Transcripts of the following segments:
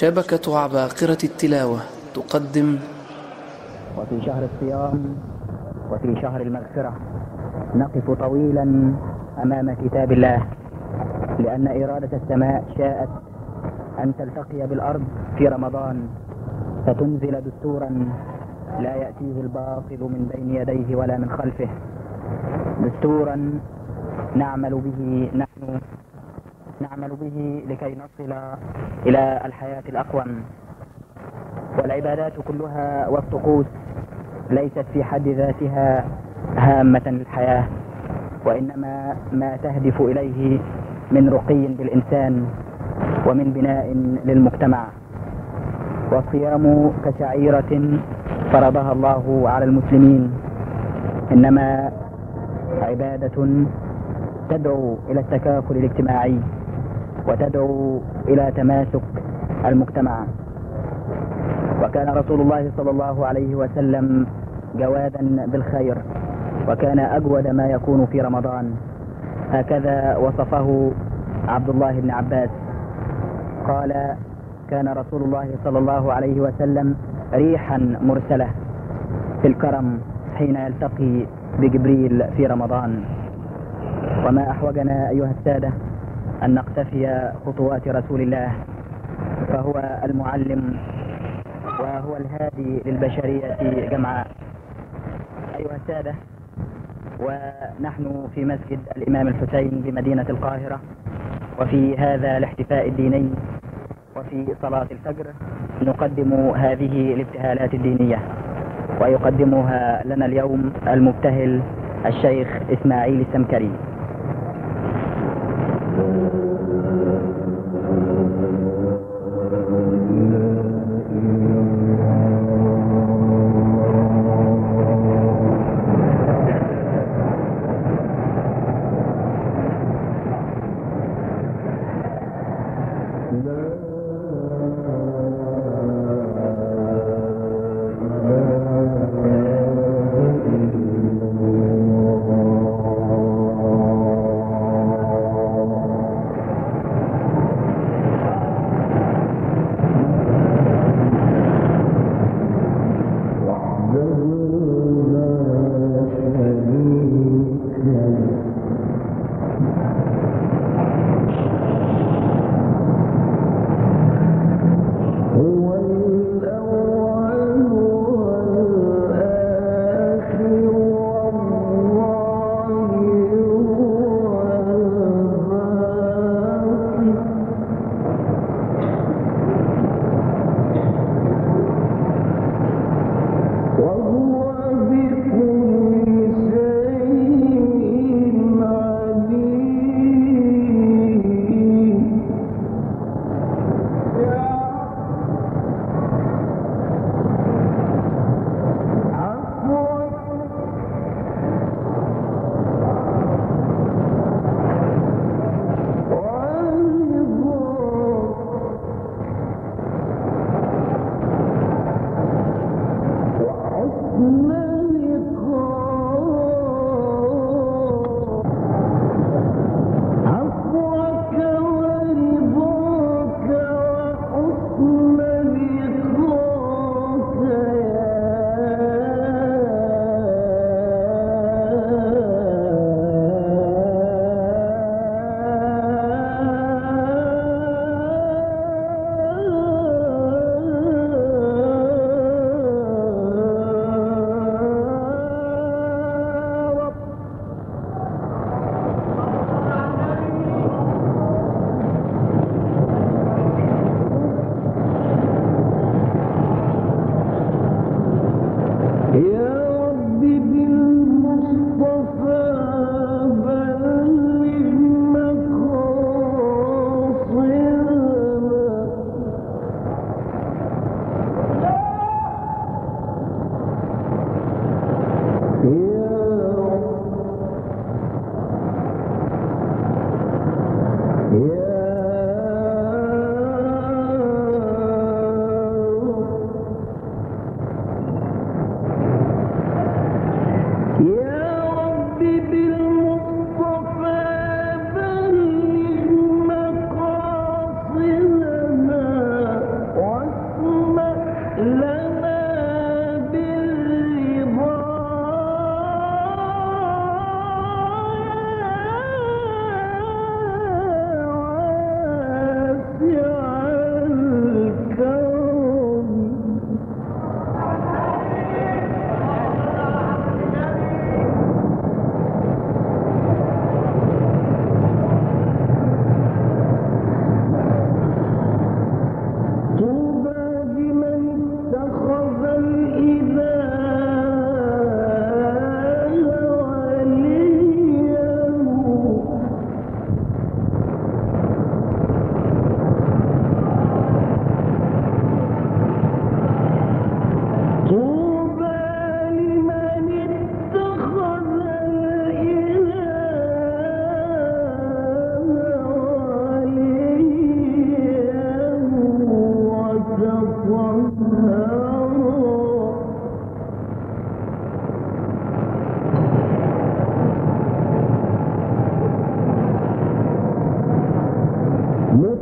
شبكة عباقرة التلاوة تقدم وفي شهر الصيام وفي شهر المغفرة نقف طويلا أمام كتاب الله لأن إرادة السماء شاءت أن تلتقي بالأرض في رمضان فتنزل دستورا لا يأتيه الباطل من بين يديه ولا من خلفه. دستورا نعمل به نحن نعمل به لكي نصل إلى الحياة الأقوم. والعبادات كلها والطقوس ليست في حد ذاتها هامة للحياة وإنما ما تهدف إليه من رقي بالإنسان ومن بناء للمجتمع. والصيام كشعيرة فرضها الله على المسلمين. إنما عبادة تدعو إلى التكافل الاجتماعي. وتدعو إلى تماسك المجتمع. وكان رسول الله صلى الله عليه وسلم جوادا بالخير وكان أجود ما يكون في رمضان. هكذا وصفه عبد الله بن عباس. قال كان رسول الله صلى الله عليه وسلم ريحا مرسلة في الكرم حين يلتقي بجبريل في رمضان. وما أحوجنا أيها السادة أن نقتفي خطوات رسول الله فهو المعلم وهو الهادي للبشرية جمعاء. أيها السادة ونحن في مسجد الإمام الحسين بمدينة القاهرة وفي هذا الاحتفاء الديني وفي صلاة الفجر نقدم هذه الابتهالات الدينية ويقدمها لنا اليوم المبتهل الشيخ إسماعيل السمكري. Thank you. Mm-hmm. No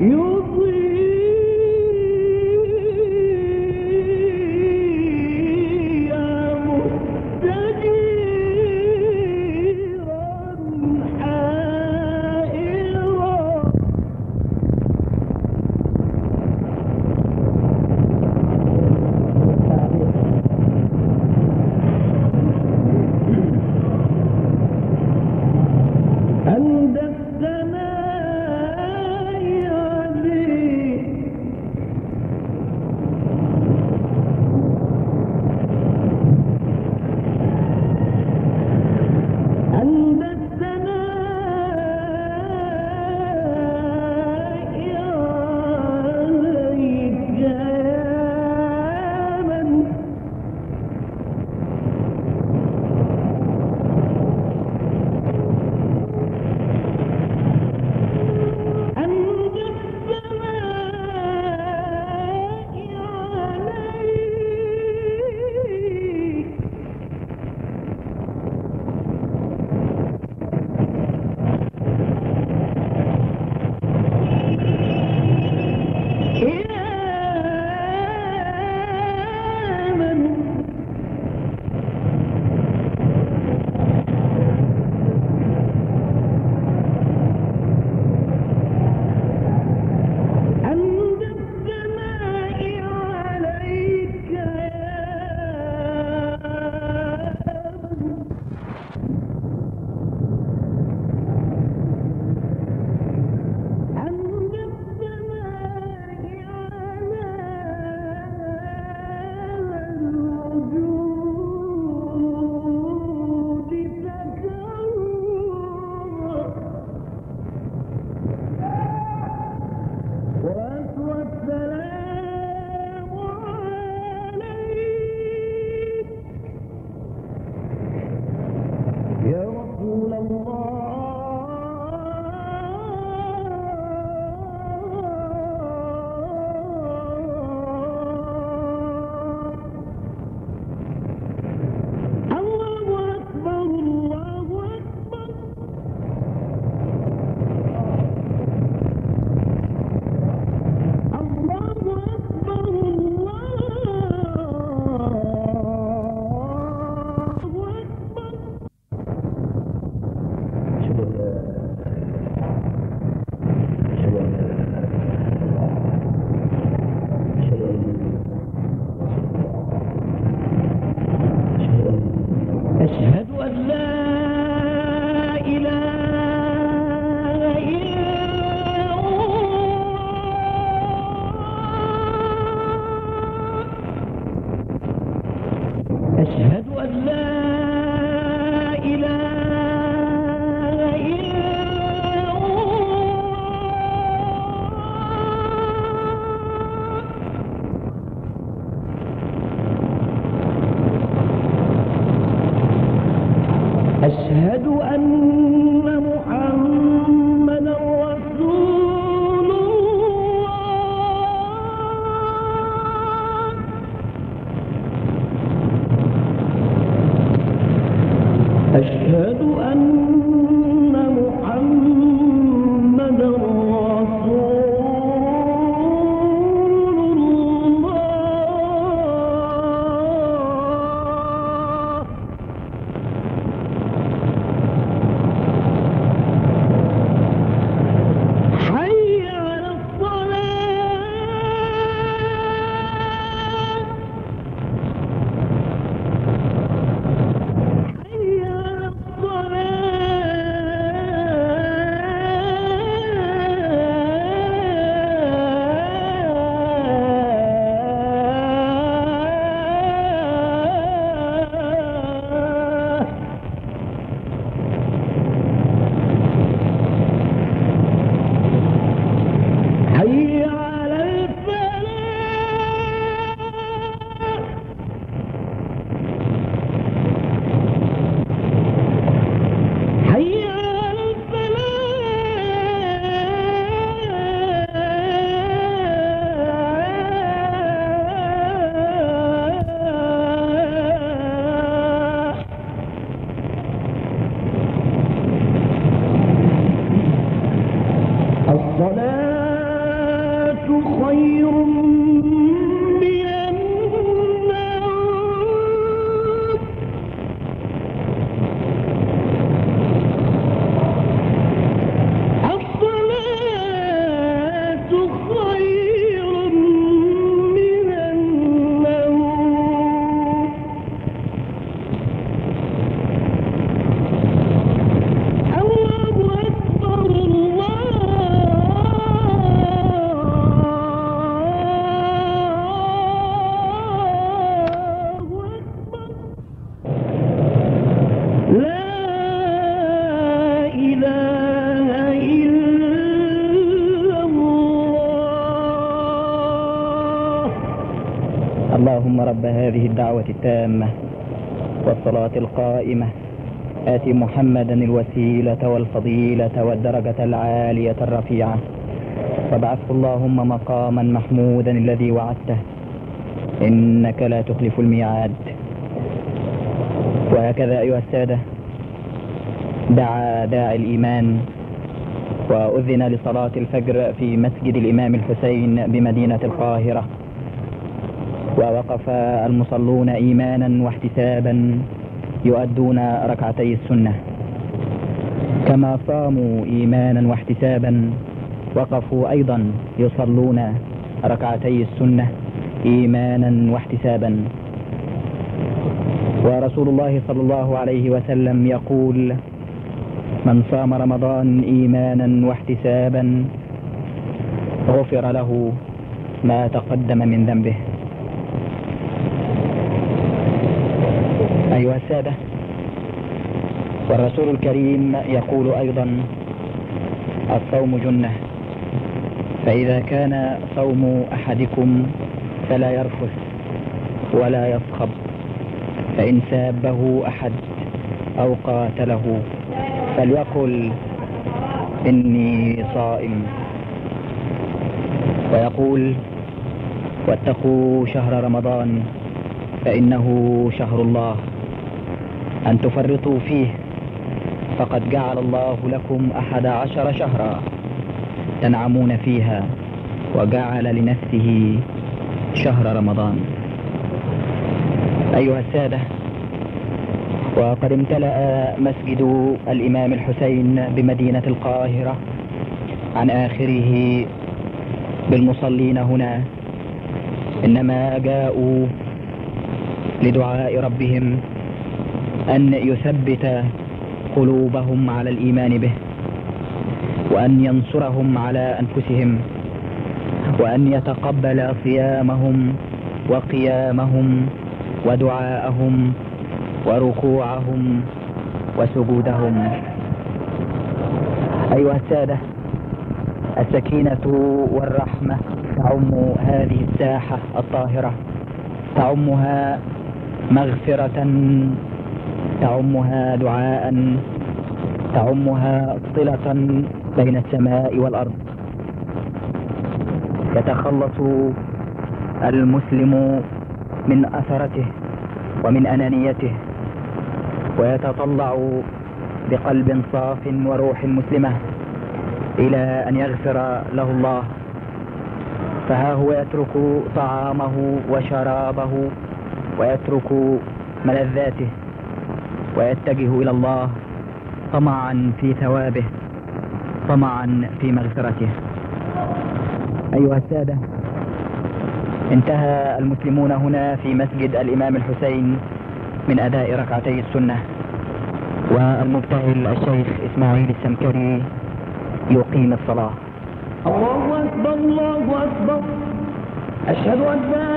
You 成都。رب هذه الدعوة التامة والصلاة القائمة. آت محمدا الوسيلة والفضيلة والدرجة العالية الرفيعة. وابعثه اللهم مقاما محمودا الذي وعدته. إنك لا تخلف الميعاد. وهكذا أيها السادة دعا داعي الإيمان وأذن لصلاة الفجر في مسجد الإمام الحسين بمدينة القاهرة. ووقف المصلون إيمانا واحتسابا يؤدون ركعتي السنة. كما صاموا إيمانا واحتسابا وقفوا أيضا يصلون ركعتي السنة إيمانا واحتسابا. ورسول الله صلى الله عليه وسلم يقول من صام رمضان إيمانا واحتسابا غفر له ما تقدم من ذنبه. أيها السادة والرسول الكريم يقول أيضا الصوم جنة. فإذا كان صوم أحدكم فلا يرفث ولا يصخب فإن سابه أحد أو قاتله فليقل إني صائم. ويقول واتقوا شهر رمضان فإنه شهر الله. أن تفرطوا فيه. فقد جعل الله لكم أحد عشر شهرا تنعمون فيها وجعل لنفسه شهر رمضان. أيها السادة وقد امتلأ مسجد الإمام الحسين بمدينة القاهرة عن آخره بالمصلين هنا. إنما جاءوا لدعاء ربهم أن يثبت قلوبهم على الإيمان به وأن ينصرهم على أنفسهم وأن يتقبل صيامهم وقيامهم ودعاءهم وركوعهم وسجودهم. أيها السادة السكينة والرحمة تعم هذه الساحة الطاهرة تعمها مغفرة تعمها دعاء تعمها صلة بين السماء والأرض. يتخلص المسلم من أثرته ومن أنانيته ويتطلع بقلب صاف وروح مسلمة إلى أن يغفر له الله. فها هو يترك طعامه وشرابه ويترك ملذاته. ويتجه إلى الله طمعا في ثوابه طمعا في مغفرته. أيها السادة انتهى المسلمون هنا في مسجد الإمام الحسين من أداء ركعتي السنة. والمبتهل الشيخ إسماعيل السمكري يقيم الصلاة. الله أكبر الله أكبر. أشهد أن لا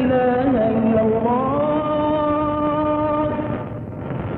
إله إلا الله.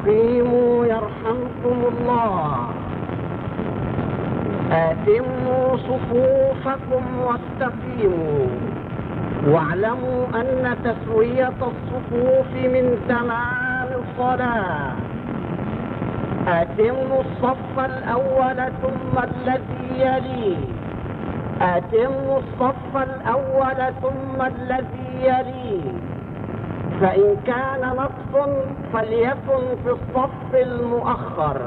استقيموا يرحمكم الله. أتموا صفوفكم واستقيموا. واعلموا أن تسوية الصفوف من تمام الصلاة. أتموا الصف الأول ثم الذي يليه أتموا الصف الأول ثم الذي يليه فإن كان نقص فليكن في الصف المؤخر.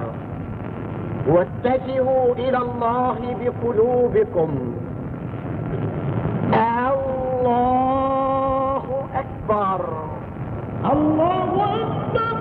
واتجهوا إلى الله بقلوبكم. الله أكبر. الله أكبر.